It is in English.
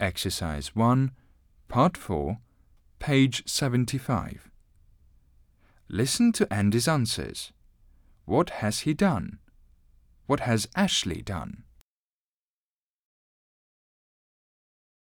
Exercise 1, Part 4, page 75. Listen to Andy's answers. What has he done? What has Ashley done?